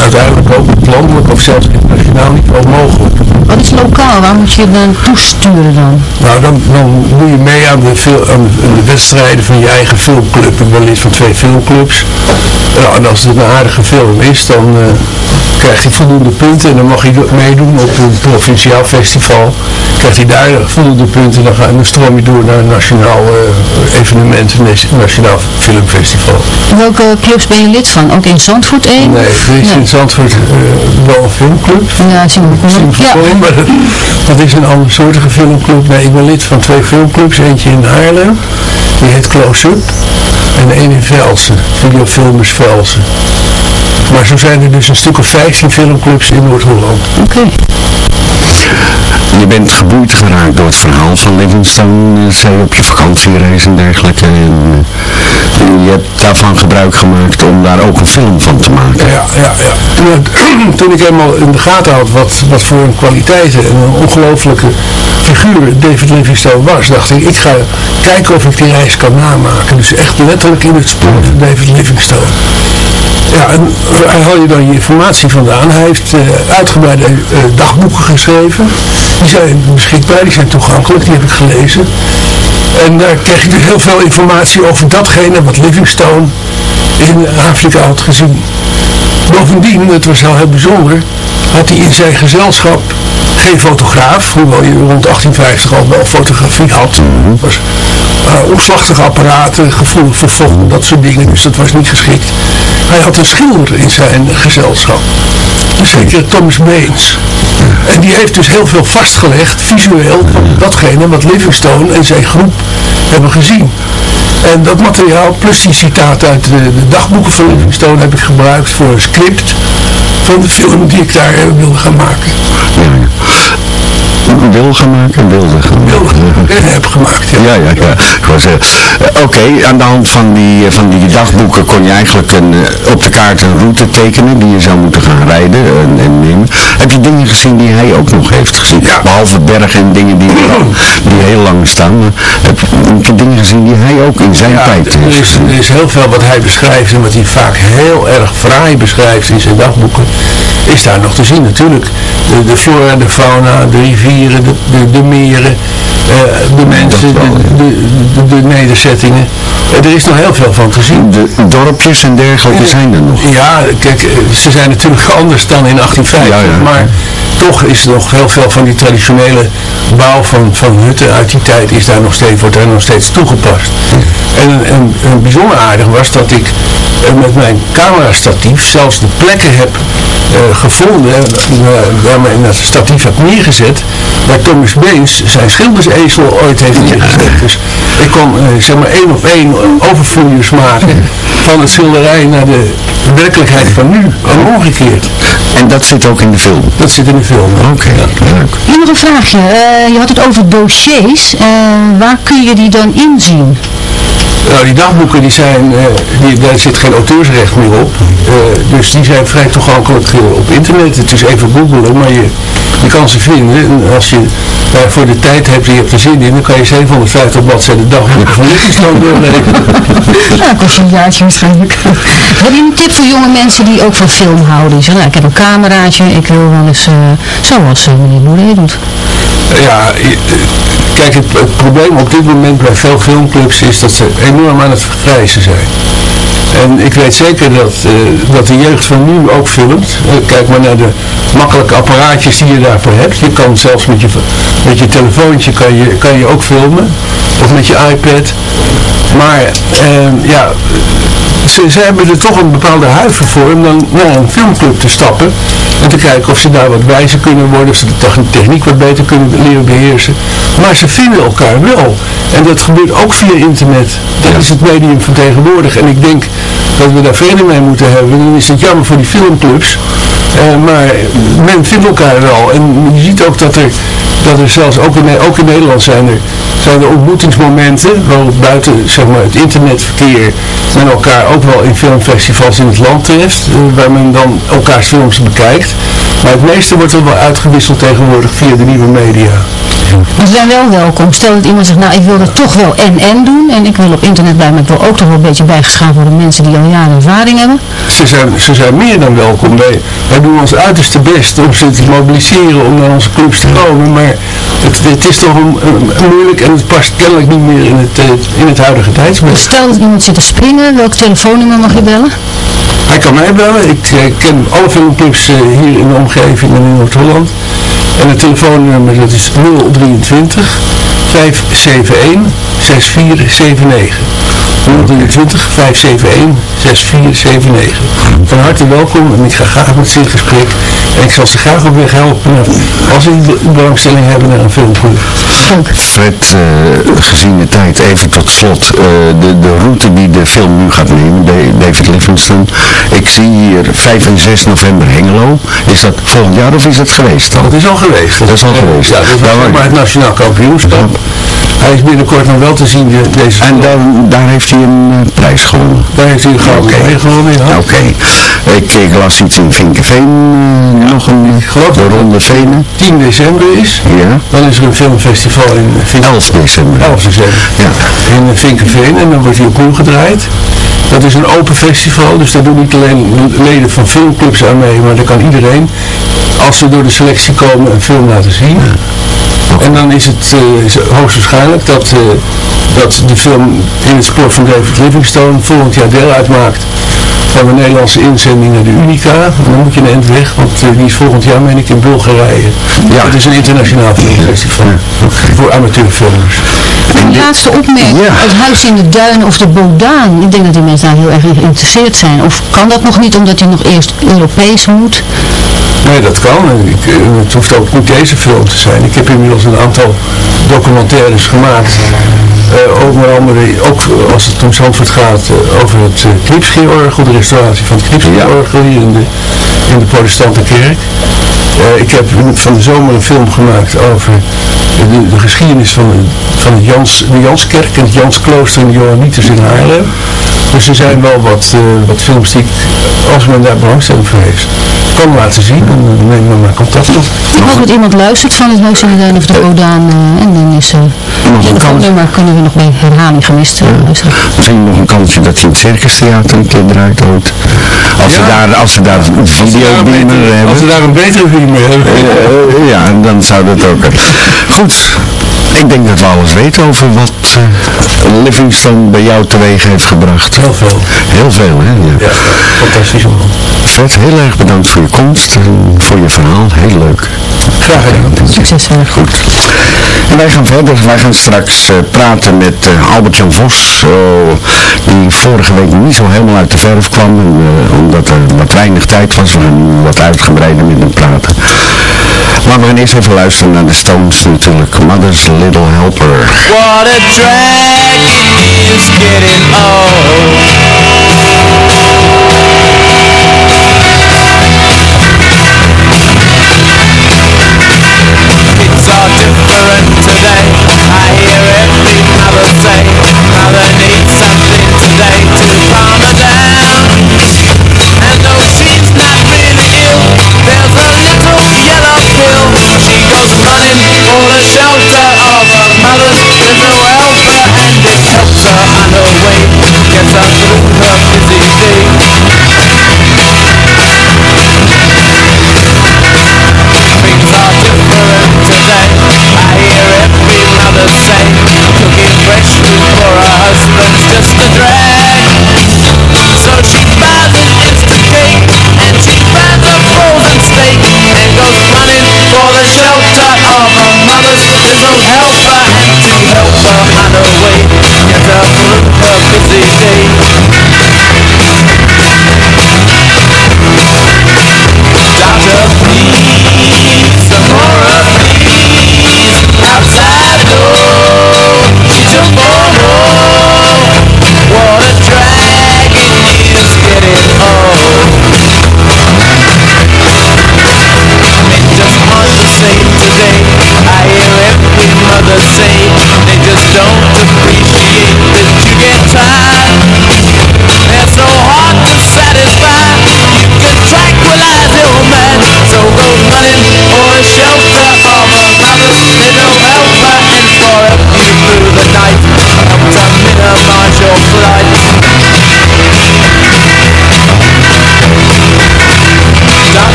uiteindelijk ook op landelijk of zelfs internationaal niveau mogelijk. Wat is lokaal? Waar moet je dan toesturen dan? Nou, dan, dan doe je mee aan de, aan de wedstrijden van je eigen filmclub. Ik ben lid van twee filmclubs. Nou, en als het een aardige film is, dan eh, krijgt hij voldoende punten. En dan mag hij do- meedoen op een provinciaal festival. Krijgt hij daar voldoende punten, dan, ga, dan stroom je door naar een nationaal eh, evenement, een nationaal filmfestival. Welke clubs ben je lid van? Ook in Zandvoort 1? Nee, er is in Zandvoort eh, wel een filmclub. Ja, Simon Simon Ja. Maar dat, dat is een andersoortige filmclub. Nee, ik ben lid van twee filmclubs. Eentje in Haarlem, die heet Close Up. En één in Velsen, Videofilmers Velsen. Maar zo zijn er dus een stuk of 15 filmclubs in Noord-Holland. Oké. Je bent geboeid geraakt door het verhaal van Livingstone, eh, zei je op je vakantiereis en dergelijke. En, eh, je hebt daarvan gebruik gemaakt om daar ook een film van te maken. Ja, ja, ja. Toen, toen ik eenmaal in de gaten had wat, wat voor een kwaliteiten en een ongelofelijke figuur David Livingstone was, dacht ik, ik ga kijken of ik die reis kan namaken. Dus echt letterlijk in het spoor van David Livingstone. Ja, en waar haal je dan je informatie vandaan? Hij heeft eh, uitgebreide eh, dagboeken geschreven. Die zijn beschikbaar, die zijn toegankelijk, die heb ik gelezen. En daar kreeg ik dus heel veel informatie over datgene wat Livingstone in Afrika had gezien. Bovendien, het was wel heel bijzonder, had hij in zijn gezelschap geen fotograaf, hoewel je rond 1850 al wel fotografie had. Was uh, omslachtige apparaten, gevoelig voor vocht, dat soort dingen, dus dat was niet geschikt. Hij had een schilder in zijn gezelschap, zeker Thomas Baines. En die heeft dus heel veel vastgelegd, visueel, van datgene wat Livingstone en zijn groep hebben gezien. En dat materiaal, plus die citaten uit de, de dagboeken van Livingstone, heb ik gebruikt voor een script van de film die ik daar eh, wilde gaan maken. Wil gaan maken? Wilde gaan heb gemaakt, ja. Ja, ja, ja. Ik zeggen, eh, Oké, aan de hand van die, eh, van die dagboeken kon je eigenlijk een, eh, op de kaart een route tekenen die je zou moeten gaan rijden en, en nemen. Heb je dingen gezien die hij ook nog heeft gezien? Behalve bergen en dingen die, die heel lang staan. Maar heb je dingen gezien die hij ook in zijn Ja, tijd heeft is, gezien? er is heel veel wat hij beschrijft en wat hij vaak heel erg fraai beschrijft in zijn dagboeken, is daar nog te zien natuurlijk. De, de flora, de fauna, de rivieren, de, de, de meren, eh, de mensen, de, de, de, de nederzettingen. Eh, er is nog heel veel van te zien. De dorpjes en dergelijke zijn er nog. Ja, kijk, eh, ze zijn natuurlijk anders dan in 1850, Ja, ja. maar toch is er nog heel veel van die traditionele bouw van, van hutten uit die tijd is daar nog steeds, wordt daar nog steeds toegepast. En, en, en bijzonder aardig was dat ik eh, met mijn camerastatief zelfs de plekken heb eh, gevonden, waar men dat statief heb neergezet, waar Thomas Beens zijn schildersezel ooit heeft neergezet. Dus ik kon eh, zeg maar één op één overvloeiers maken van het schilderij naar de werkelijkheid van nu en omgekeerd. En dat zit ook in de film? Dat zit in de film. Oké, leuk. Hier nog een vraagje. Eh, je had het over dossiers. Eh, waar kun je die dan inzien? Nou, die dagboeken die zijn, eh, die, daar zit geen auteursrecht meer op. Eh, dus die zijn vrij toegankelijk op internet. Het is even googelen, maar je, je kan ze vinden. En als je eh, voor de tijd hebt en je hebt er zin in, dan kan je 750 bladzijden dagboeken van Livingston doorlezen. Ja, dat kost een jaartje waarschijnlijk. Heb je een tip voor jonge mensen die ook van film houden? Die zeggen, nou, ik heb een cameraatje, ik wil wel eens, eh, zoals meneer Boulet doet. Ja, kijk, het, probleem op dit moment bij veel filmclubs is dat ze enorm aan het vergrijzen zijn. En ik weet zeker dat, eh, dat de jeugd van nu ook filmt. Eh, kijk maar naar de makkelijke apparaatjes die je daarvoor hebt. Je kan zelfs met je, met je telefoontje kan je, kan je ook filmen. Of met je iPad. Maar eh, ja, ze, ze hebben er toch een bepaalde huiver voor om dan naar een filmclub te stappen. En te kijken of ze daar wat wijzer kunnen worden, of ze de techn- techniek wat beter kunnen leren beheersen. Maar ze vinden elkaar wel. En dat gebeurt ook via internet. Dat is het medium van tegenwoordig. En ik denk dat we daar vrede mee moeten hebben. Dan is het jammer voor die filmclubs. Eh, maar men vindt elkaar wel. En je ziet ook dat er, dat er zelfs, ook in, ook in Nederland zijn er, zijn er ontmoetingsmomenten, waarop buiten zeg maar, het internetverkeer men elkaar ook wel in filmfestivals in het land treft, eh, waar men dan elkaars films bekijkt. Maar het meeste wordt er wel uitgewisseld tegenwoordig via de nieuwe media. Maar ze zijn wel welkom. Stel dat iemand zegt, nou ik wil er toch wel en-en doen. En ik wil op internet bij, maar ik wil ook toch wel een beetje bijgeschaafd worden mensen die al jaren ervaring hebben. Ze zijn, ze zijn meer dan welkom. Wij, wij doen ons uiterste best om ze te mobiliseren om naar onze clubs te komen. Maar het, het is toch een, een- een moeilijk en het past kennelijk niet meer in het, eh, in het huidige tijdsbeeld. Stel dat iemand zit te springen, welk telefoonnummer mag je bellen? Hij kan mij bellen. Ik eh, ken alle filmclubs eh, hier in de omgeving en in Noord-Holland. En het telefoonnummer dat is 023 571 6479. 023 571 6479. Van harte welkom en ik ga graag met ze in gesprek. En ik zal ze graag op weg helpen als ze belangstelling hebben naar een filmclub. Fred, eh, gezien de tijd, even tot slot. eh, de, de route die de film nu gaat nemen, Da- David Livingston. Ik zie hier 5 en 6 november Hengelo. Is dat volgend jaar of is dat geweest al? Dat is al geweest. Dat is al geweest. Ja, dat is waar- maar het nationaal kampioenschap. Hij is binnenkort nog wel te zien, de- deze En dan, daar heeft hij een eh, prijs gewonnen. Daar heeft hij een gouden medaille gewonnen, ja. Oké. Ik, ik las iets in Vinkenveen, eh, nog een geloof de Ronde Venen. 10 december is, Ja, dan is er een filmfestival in Vink 11 december. 11 december. Ja. In Vinkenveen en dan wordt hij opnieuw gedraaid. Dat is een open festival, dus daar doen niet alleen leden van filmclubs aan mee, maar daar kan iedereen, als ze door de selectie komen, een film laten zien. En dan is het eh, hoogstwaarschijnlijk dat, eh, dat de film in het spoor van David Livingstone volgend jaar deel uitmaakt van de Nederlandse inzending naar de Unica. En dan moet je een eind weg, want eh, die is volgend jaar, meen ik, in Bulgarije. Ja. Het is een internationaal filmfestival voor amateurfilmers. Een laatste opmerking. Ja. Het huis in de duinen of de Bodaan. Ik denk dat die mensen daar heel erg in geïnteresseerd zijn. Of kan dat nog niet omdat hij nog eerst Europees moet? Nee, dat kan. Ik, eh, het hoeft ook niet deze film te zijn. Ik heb inmiddels een aantal documentaires gemaakt. eh onder andere, ook als het om Zandvoort gaat, eh, over het uh, de restauratie van het Knipscheerorgel hier in de, in de protestante kerk. Eh, ik heb van de zomer een film gemaakt over de, de geschiedenis van, de, van Jans, de Janskerk en het Jansklooster en de Johanniters in Haarlem. Dus er zijn wel wat, eh, wat films die, ik, als men daar belangstelling voor heeft, kan laten zien. Dan eh, neem maar, maar contact op. Ik hoop dat iemand luistert van het Huis in de Duin of de Bodaan. eh, en dan is uh, het telefoonnummer kunnen we nog bij herhaling gemist uh, luisteren. Misschien nog een kansje dat ze in het Circus Theater een keer eruit hoort. Als ze daar, als ze daar een hebben. Als ze daar een betere beamer hebben. Eh, ja, dan zou dat ook. Goed. Ik denk dat we alles weten over wat uh, Livingstone bij jou teweeg heeft gebracht. Heel veel. Heel veel, hè? Ja, ja fantastisch man. Fred, heel erg bedankt voor je komst en voor je verhaal. Heel leuk. Graag gedaan. Succes verder. Goed. En wij gaan verder. Wij gaan straks uh, praten met uh, Albert-Jan Vos, die vorige week niet zo helemaal uit de verf kwam, en, omdat er wat weinig tijd was. We gaan wat uitgebreider met hem praten. Maar we gaan eerst even luisteren naar de Stones natuurlijk. Mother's Little Helper. What a drag it is getting old. away. Guess I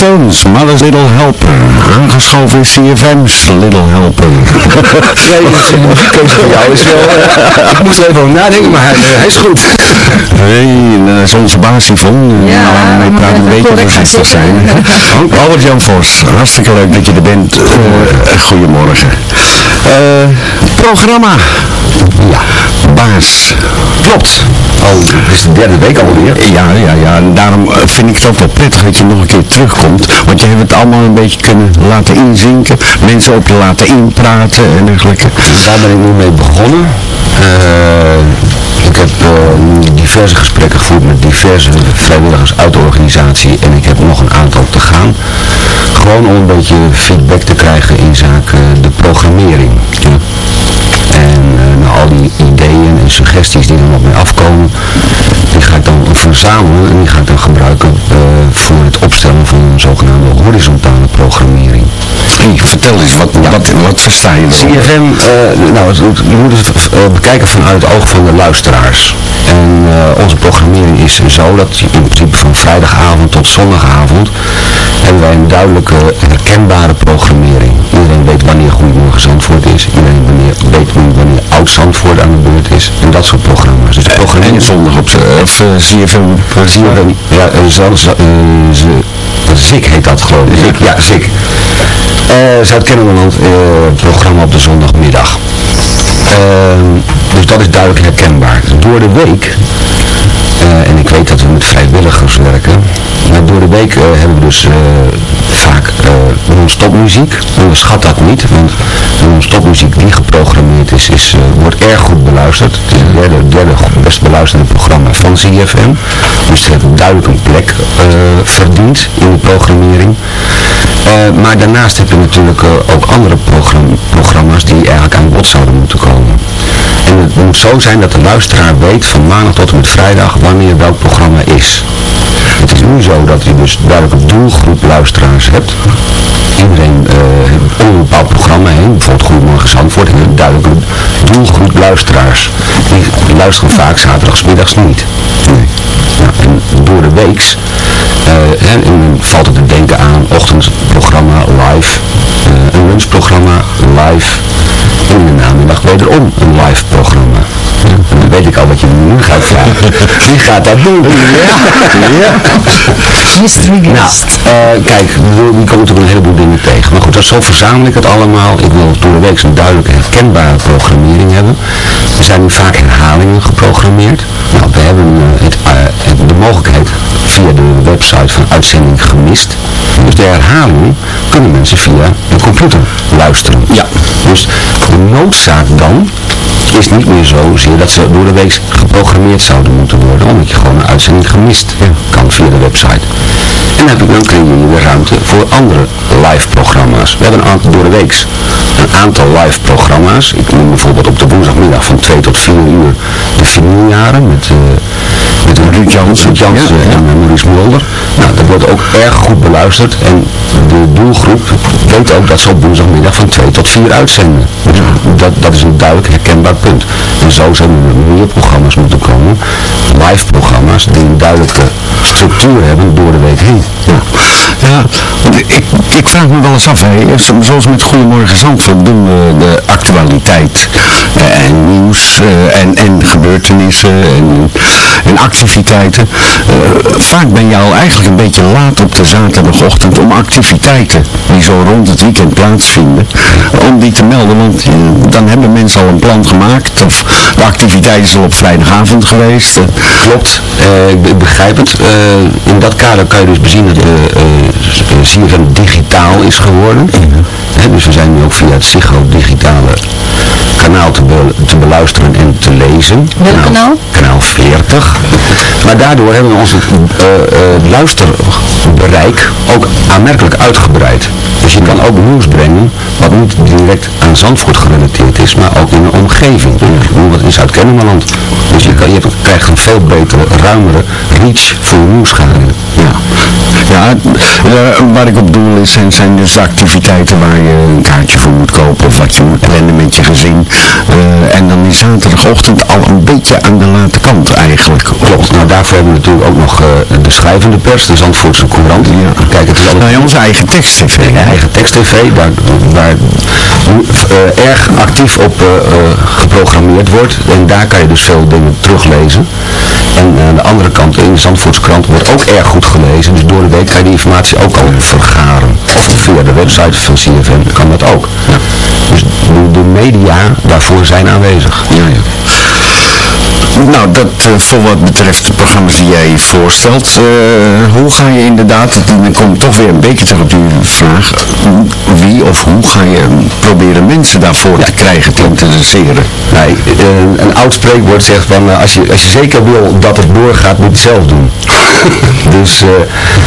Stones, Mother's Little Helper. Aangeschoven is CFM's Little Helper. Nee, van jou is wel... eh, ik moest er even over nadenken, maar hij, eh, hij is goed. Nee, dat is onze baas Yvonne. Ja, wij praten een beetje voorzichtig zijn. Albert Jan Vos, hartstikke leuk dat je er bent. Uh, goedemorgen. Uh, programma. Ja, baas. Klopt. Al, het is de derde week alweer. Ja, ja, ja. En daarom eh, vind ik het ook wel prettig dat je nog een keer terugkomt. Want je hebt het allemaal een beetje kunnen laten inzinken. Mensen op je laten inpraten en dergelijke. Daar ben ik nu mee begonnen. Uh, ik heb uh, diverse gesprekken gevoerd met diverse vrijwilligers uit de organisatie en ik heb nog een aantal te gaan. Gewoon om een beetje feedback te krijgen in zaken de programmering. En uh, nou, al die ideeën en suggesties die er op mij afkomen, die ga ik dan verzamelen en die ga ik dan gebruiken uh, voor het opstellen van een zogenaamde horizontale programmering. Hey, vertel eens, wat, wat, wat versta je dan? CFM, uh, nou, je moet het bekijken vanuit het oog van de luisteraars. En onze programmering is zo dat in principe van vrijdagavond tot zondagavond hebben wij een duidelijke, herkenbare programmering. Iedereen weet wanneer Goedemorgen Zandvoort is. Iedereen wanneer, weet wanneer Oud Zandvoort aan de beurt is. En dat soort programma's. Dus. En zondag op CFM. CFM, ja, zelfs, uh, Zik heet dat geloof ik. Zik, ja, Zik. Uh, Zuid-Kennemerland, uh, programma op de zondagmiddag. Ehm, dus dat is duidelijk herkenbaar. Door de week en ik weet dat we met vrijwilligers werken. Maar door de week hebben we dus vaak non-stop muziek. Onderschat dat niet, want non-stop muziek die geprogrammeerd is, is wordt erg goed beluisterd. Het is het derde, derde best beluisterde programma van CFM. Dus het heeft duidelijk een plek verdiend in de programmering. maar daarnaast heb je natuurlijk ook andere programma's die eigenlijk aan bod zouden moeten komen. Het moet zo zijn dat de luisteraar weet van maandag tot en met vrijdag wanneer welk programma is. Het is nu zo dat je dus duidelijk een doelgroep luisteraars hebt. Iedereen uh, heeft een bepaald programma heen, bijvoorbeeld Goedemorgen Zandvoort, en een duidelijke doelgroep luisteraars. Die luisteren vaak zaterdagmiddags niet. Nee. Door de weeks uh, en, en valt het te denken aan ochtendprogramma live, uh, een lunchprogramma live, en in de namiddag wederom een live programma. En dan weet ik al wat je nu gaat vragen. Wie gaat dat doen? Ja. ja. Mystery guest. Nou, uh, kijk, die komt natuurlijk een heleboel dingen tegen. Maar goed, dat zo verzamel ik het allemaal. Ik wil door de week een duidelijke herkenbare programmering hebben. Er zijn nu vaak herhalingen geprogrammeerd. Nou, we hebben uh, het, uh, de mogelijkheid via de website van uitzending gemist. Dus de herhaling kunnen mensen via de computer luisteren. Ja. Dus de noodzaak dan is niet meer zozeer dat ze door de week geprogrammeerd zouden moeten worden, omdat je gewoon een uitzending gemist kan via de website. En dan, heb ik, dan creëer je weer ruimte voor andere live programma's. We hebben een aantal door de week een aantal live programma's. Ik noem bijvoorbeeld op de woensdagmiddag van 2 tot 4 uur de vinyljaren met, uh, met Ruud Jansen, Jansen ja, ja. en Maurice Mulder. Nou, dat wordt ook erg goed beluisterd en de doelgroep weet ook dat ze op woensdagmiddag van 2 tot 4 uitzenden. Dus dat, dat is een duidelijk herkenbaar punt. En zo zijn er meer programma's moeten komen, live programma's, die een duidelijke structuur hebben door de week heen. Ja, ja ik, ik vraag me wel eens af, hè, zoals met Goedemorgen Zandvoort doen we de actualiteit en nieuws eh, en, en gebeurtenissen en, en activiteiten. Uh, vaak ben je al eigenlijk een beetje laat op de zaterdagochtend om activiteiten die zo rond het weekend plaatsvinden, om die te melden, want dan hebben mensen al een plan gemaakt of de activiteit is al op vrijdagavond geweest. Klopt, ik begrijp het. in dat kader kan je dus bezien dat de CFM digitaal is geworden. dus we zijn nu ook via het Ziggo digitale kanaal te, be te beluisteren en te lezen. Welk kanaal? Kanaal 40. Maar daardoor hebben we ons uh, luisterbereik ook aanmerkelijk uitgebreid. Dus je kan ook nieuws brengen wat niet direct aan Zandvoort gerelateerd is, maar ook in de omgeving. Bijvoorbeeld in Zuid-Kennemerland. Dus je, kan, je krijgt een veel betere, ruimere reach voor je. Ja. Ja, waar ik op doel is, zijn, zijn dus activiteiten waar je een kaartje voor moet kopen of wat je moet plannen met je gezin. Uh, en dan is zaterdagochtend al een beetje aan de late kant eigenlijk. Klopt, nou daarvoor hebben we natuurlijk ook nog uh, de schrijvende pers, de Zandvoortse Courant. Ja. Kijk, het is. Nou, onze eigen tekst-tv. eigen tekst-tv, waar, waar uh, erg actief op geprogrammeerd wordt. En daar kan je dus veel dingen teruglezen. En aan de andere kant, in de Zandvoortse krant, wordt ook erg goed gelezen. Dus door de week kan je die informatie ook al vergaren. Of via de website van CFM kan dat ook. Ja. Dus de, de, media daarvoor zijn aanwezig. Ja, ja. Nou, dat uh, voor wat betreft de programma's die jij voorstelt. Uh, hoe ga je inderdaad, dan kom ik toch weer een beetje terug op die vraag. Wie of hoe ga je proberen mensen daarvoor ja. te krijgen, te interesseren? Nee, een, een oud spreekwoord zegt van als, je, als je zeker wil dat het doorgaat, moet je het zelf doen. dus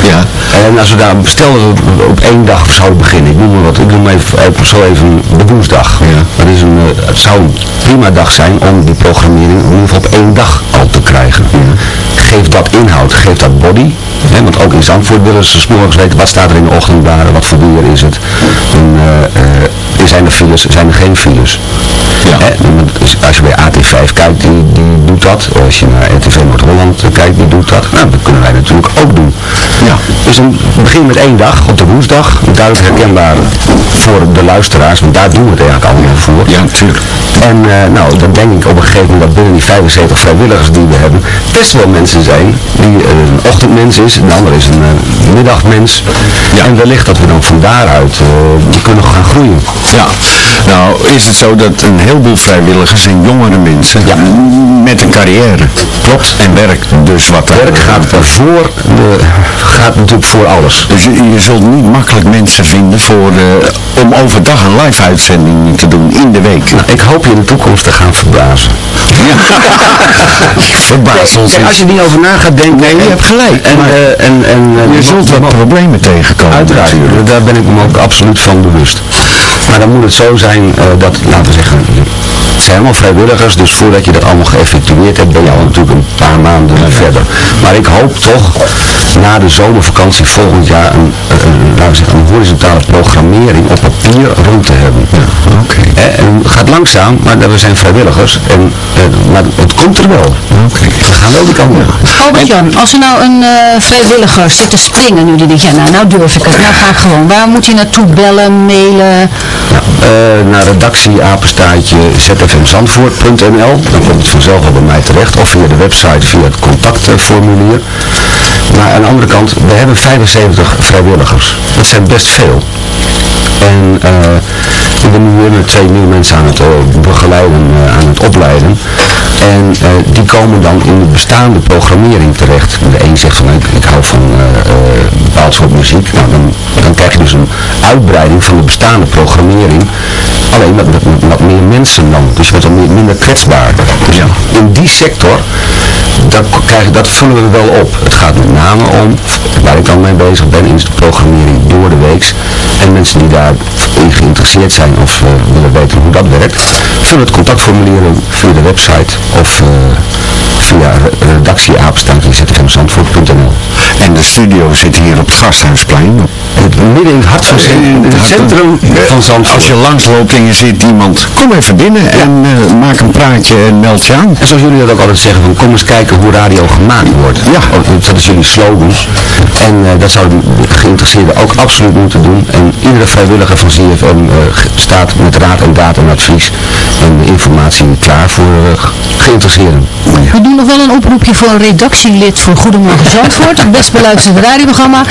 ja. En als we daar, stel dat we op één dag zouden beginnen. Ik noem maar wat, ik noem even, zo even de woensdag. Ja. Dat is een, het zou een prima dag zijn om die programmering in ieder geval op één dag al te krijgen. Geef dat inhoud, geef dat body. Hè, want ook in Zandvoort willen ze s morgens weten wat staat er in de ochtendbladen, wat voor weer is het. En, uh, zijn er files, zijn er geen files. Hè? want als- je bij AT5 kijkt, die, die doet dat. Als je naar RTV Noord-Holland kijkt, die doet dat. Nou, dat kunnen wij natuurlijk ook doen. Ja. Dus een begin met één dag, op de woensdag. Duidelijk herkenbaar voor de luisteraars, want daar doen we het eigenlijk allemaal voor. Ja, natuurlijk. En eh, nou, dan denk ik op een gegeven moment dat binnen die 75 vrijwilligers die we hebben, best wel mensen zijn die eh, een ochtendmens is, een ander is een eh, middagmens. En wellicht dat we dan van daaruit eh, kunnen gaan groeien. Ja, nou is het zo dat een heleboel vrijwilligers zijn jongere mensen met een carrière. Klopt. En werk dus wat Werk gaat daarvoor, de, gaat natuurlijk voor alles. Dus je, je zult niet makkelijk mensen vinden voor, eh, om overdag een live uitzending te doen in de week. Nou, ik hoop je in de toekomst te gaan verbazen. Verbaas ons Kijk, als je niet over na gaat denken... Nee, je hebt gelijk. En, maar eh, en, en, eh, je zult wat problemen tegenkomen. Uiteraard, natuurlijk. daar ben ik me ook absoluut van bewust. Maar dan moet het zo zijn eh, dat, laten we zeggen, het zijn allemaal vrijwilligers, dus voordat je dat allemaal geëffectueerd hebt, ben je al natuurlijk een paar maanden verder. Maar ik hoop toch na de zomervakantie volgend jaar een, een, laten we zeggen, een horizontale programmering op papier rond te hebben. Oké. Hè, en het gaat langzaam, maar we zijn vrijwilligers. En, eh, maar het komt er wel. We gaan wel die kant op. Albert-Jan, als er nou een eh, vrijwilliger zit te springen nu die denkt, ja nou, nou durf ik het, nou ga ik gewoon. Waar moet hij naartoe bellen, mailen? Eh, naar redactieapenstaartje zfmzandvoort.nl Dan komt het vanzelf al bij mij terecht. Of via de website, via het contactformulier. Maar aan de andere kant, we hebben 75 vrijwilligers. Dat zijn best veel. En eh, ik ben nu weer met twee nieuwe mensen aan het eh, begeleiden, eh, aan het opleiden. En die komen dan in de bestaande programmering terecht. De een zegt van ik, hou van een bepaald soort muziek. Nou, dan, dan krijg je dus een uitbreiding van de bestaande programmering. Alleen met, met wat meer mensen dan. Dus je wordt dan minder kwetsbaar. Dus in die sector, dat, krijg, dat vullen we wel op. Het gaat met name om, waar ik dan mee bezig ben, is de programmering door de weeks. En mensen die daarin geïnteresseerd zijn of eh, willen weten hoe dat werkt, vullen het contactformulier in via de website of eh, via redactieapenstaartje.zfmzandvoort.nl En de studio zit hier op het Gasthuisplein. Midden in het hart van in het centrum van Zandvoort. Als je langsloopt en je ziet iemand, kom even binnen en eh, maak een praatje en meld je aan. En zoals jullie dat ook altijd zeggen, van kom eens kijken hoe radio gemaakt wordt. Ja. Dat is jullie slogan. En eh, dat zouden de geïnteresseerden ook absoluut moeten doen. En iedere vrijwilliger van CFM eh, ge- staat met raad en daad en advies en informatie klaar voor eh, geïnteresseerden. We doen nog wel een oproepje voor een redactielid voor Goedemorgen Zandvoort, een best beluisterd radioprogramma.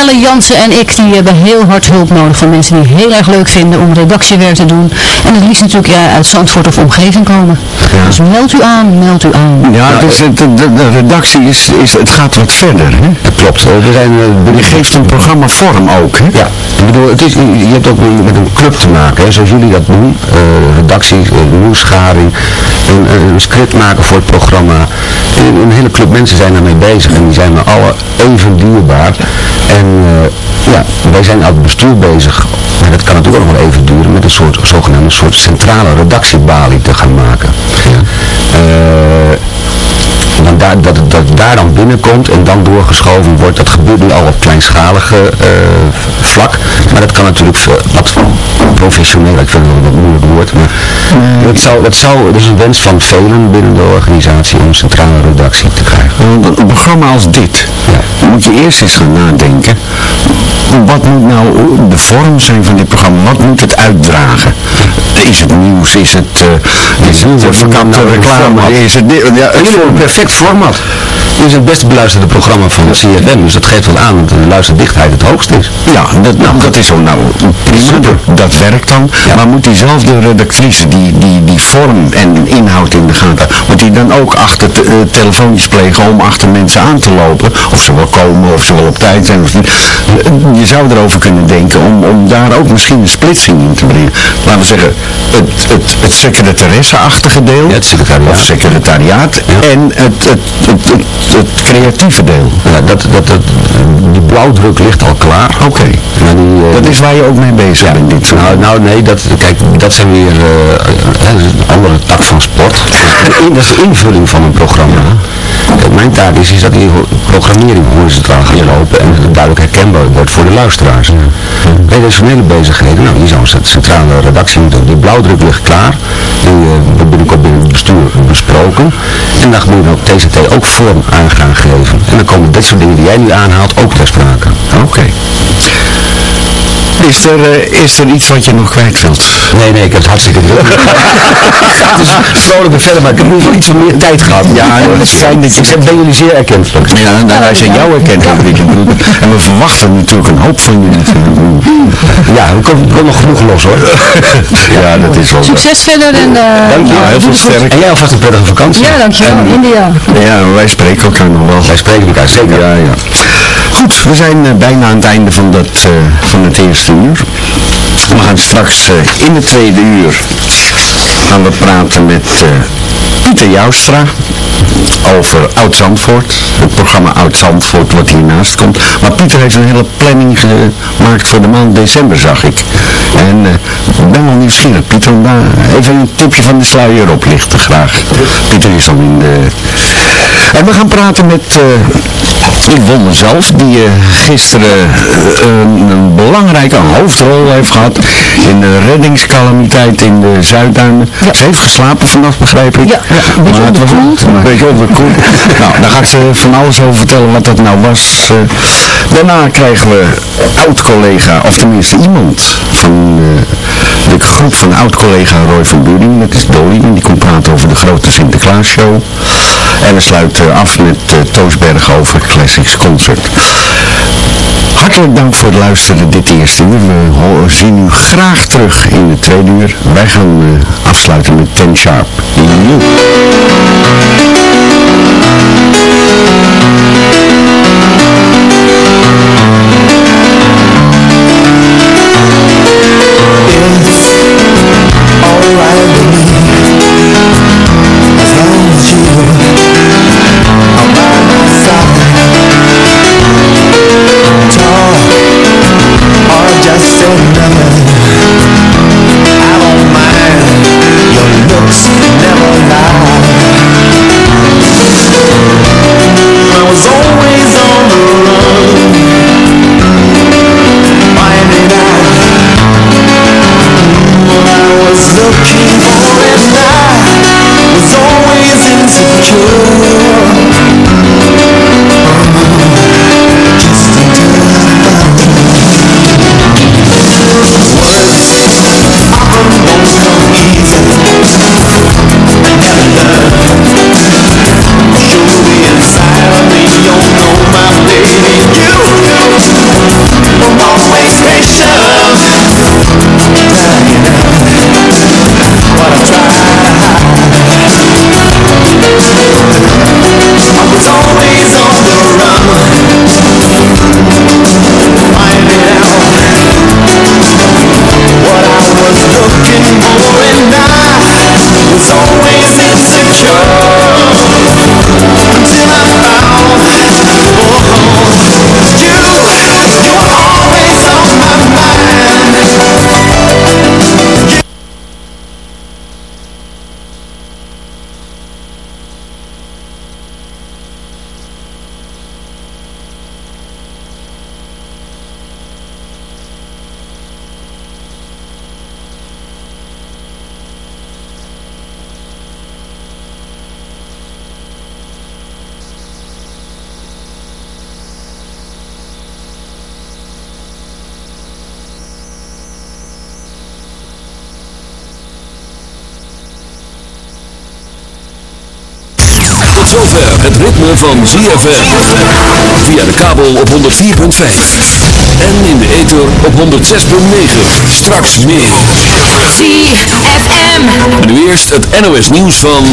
Elle Jansen en ik die hebben heel hard hulp nodig van mensen die het heel erg leuk vinden om redactiewerk te doen. En het liefst natuurlijk ja, uit Zandvoort of omgeving komen. Dus meld u aan, meld u aan. Ja, dus het, de, de, de redactie is, is, het gaat wat verder. Hè? Dat klopt. Eh, we zijn, eh, Je geeft een programma vorm ook. Hè? Ja, ik bedoel, het is, je hebt ook met een club te maken, hè, zoals jullie dat doen. eh, redactie, uh, nieuwsgaring, een, een script maken voor het programma. Een, een hele club mensen zijn daarmee bezig en die zijn me alle even dierbaar. En eh, ja, wij zijn het bestuur bezig, maar dat kan natuurlijk ook nog wel even duren, met een soort zogenaamde soort centrale redactiebalie te gaan maken. Eh, dan dat, het- dat het daar dan binnenkomt en dan doorgeschoven wordt, dat gebeurt nu al op kleinschalige eh, vlak. Maar dat kan natuurlijk veel, wat professioneel, ik vind het wel een moeilijk woord, maar dat, zou, dat, zou, dat is een wens van velen binnen de organisatie om een centrale redactie te krijgen. Want Een programma als dit, moet je eerst eens gaan nadenken. Wat moet nou de vorm zijn van dit programma? Wat moet het uitdragen? Is het nieuws? Is het, uh, is het verkapte reclame? Is het, dit- ja, het perfect format. Dit is het best beluisterde programma van CFM, dus dat geeft wel aan dat de luisterdichtheid het hoogst is. Ja, dat, nou, dat is zo. Nou, prima, dat, dat werkt dan. Maar moet diezelfde redactrice, die, die, die vorm en inhoud in de gaten, moet die dan ook achter te, eh, telefoontjes plegen om achter mensen aan te lopen? Of ze wel komen, of ze wel op tijd zijn of niet. Je zou erover kunnen denken om, om daar ook misschien een splitsing in te brengen. Laten we zeggen, het, het, het secretaresse-achtige deel, het secretariaat. of secretariaat, en het, het, het, het, het creatieve deel. Ja, dat, dat, dat, die blauwdruk ligt al klaar. Oké. Eh, dat is waar je ook mee bezig bent. Dit Nou, nou nee, dat, kijk, dat zijn weer eh, eh, een andere tak van sport. Dat is de invulling van een programma. Kijk, mijn taak is, is dat die programmering horizontaal gaat lopen en het duidelijk herkenbaar wordt voor de luisteraars. Redactionele bezigheden, nou hier zou een centrale redactie moeten, die blauwdruk ligt klaar, die eh, wordt binnenkort binnen het bestuur besproken en dan moet ook TCT ook vorm aan gaan geven. En dan komen dit soort dingen die jij nu aanhaalt ook ter sprake. Oké. Is er, eh, is er iets wat je nog kwijt wilt? Nee, nee, ik heb het hartstikke druk. dus vrolijk verder, maar ik heb nu wel iets van meer tijd gehad. Ja, het is fijn dat je... Ik ben jullie zeer erkentelijk. Ja, nou, wij zijn jou erkend. En we verwachten natuurlijk een hoop van natuurlijk. Ja, er komt, er komt nog genoeg los hoor. Ja, dat is wel... Succes verder en uh, Dank je. heel veel sterk. En jij alvast een prettige vakantie. Ja, dankjewel. India. Ja, wij spreken elkaar nog wel. Wij spreken elkaar zeker. Ja, ja. Goed, we zijn eh, bijna aan het einde van, dat, eh, van het eerste We gaan straks eh, in het tweede uur gaan we praten met eh, Pieter Joustra over Oud-Zandvoort. Het programma Oud-Zandvoort wat hiernaast komt. Maar Pieter heeft een hele planning gemaakt voor de maand december, zag ik. En eh, ik ben wel nieuwsgierig, Pieter, om daar even een tipje van de sluier op lichten graag. Pieter is dan in de... En we gaan praten met uh, Yvonne zelf, die uh, gisteren uh, een, belangrijke hoofdrol heeft gehad in de reddingscalamiteit in de Zuidduinen. Ja. Ze heeft geslapen vannacht, begrijp ik. Ja, ja een beetje onderkoeld. Een beetje onderkoeld. nou, daar gaat ze van alles over vertellen wat dat nou was. daarna krijgen we oud-collega, of tenminste iemand van de groep van oud-collega Roy van Buring. Dat is Dolly, en die komt praten over de grote Sinterklaasshow. En we sluiten af met Toosberg over Classics Concert. Hartelijk dank voor het luisteren dit eerste uur. We zien u graag terug in het tweede uur. Wij gaan uh, afsluiten met Ten Sharp. Joep. Tot zover het ritme van ZFM. Via de kabel op 104.5. En in de ether op 106.9. Straks meer. ZFM. Nu eerst het NOS nieuws van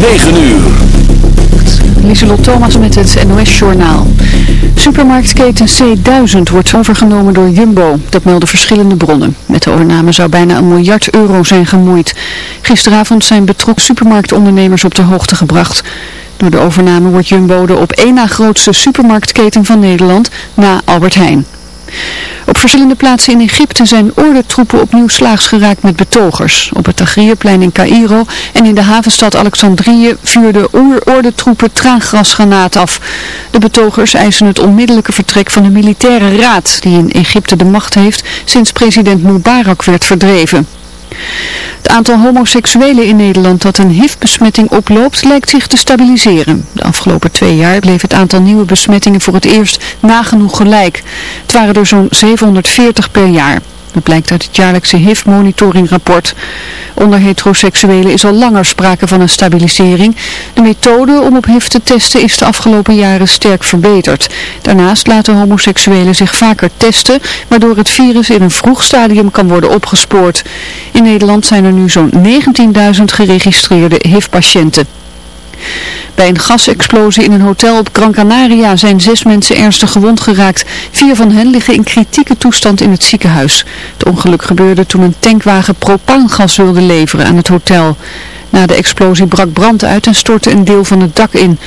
9 uur. Lieselot Thomas met het NOS-journaal. Supermarktketen C1000 wordt overgenomen door Jumbo. Dat melden verschillende bronnen. Met de overname zou bijna een miljard euro zijn gemoeid. Gisteravond zijn betrokken supermarktondernemers op de hoogte gebracht. Door de overname wordt Jumbo de op één na grootste supermarktketen van Nederland na Albert Heijn. Op verschillende plaatsen in Egypte zijn ordentroepen opnieuw slaags geraakt met betogers. Op het Tagrierplein in Cairo en in de havenstad Alexandrië vuurden ordentroepen traangrasgranaat af. De betogers eisen het onmiddellijke vertrek van de militaire raad die in Egypte de macht heeft sinds president Mubarak werd verdreven. Het aantal homoseksuelen in Nederland dat een HIV-besmetting oploopt lijkt zich te stabiliseren. De afgelopen twee jaar bleef het aantal nieuwe besmettingen voor het eerst nagenoeg gelijk. Het waren er zo'n 740 per jaar. Dat blijkt uit het jaarlijkse HIV-monitoringrapport. Onder heteroseksuelen is al langer sprake van een stabilisering. De methode om op HIV te testen is de afgelopen jaren sterk verbeterd. Daarnaast laten homoseksuelen zich vaker testen, waardoor het virus in een vroeg stadium kan worden opgespoord. In Nederland zijn er nu zo'n 19.000 geregistreerde HIV-patiënten. Bij een gasexplosie in een hotel op Gran Canaria zijn zes mensen ernstig gewond geraakt. Vier van hen liggen in kritieke toestand in het ziekenhuis. Het ongeluk gebeurde toen een tankwagen propaangas wilde leveren aan het hotel. Na de explosie brak brand uit en stortte een deel van het dak in.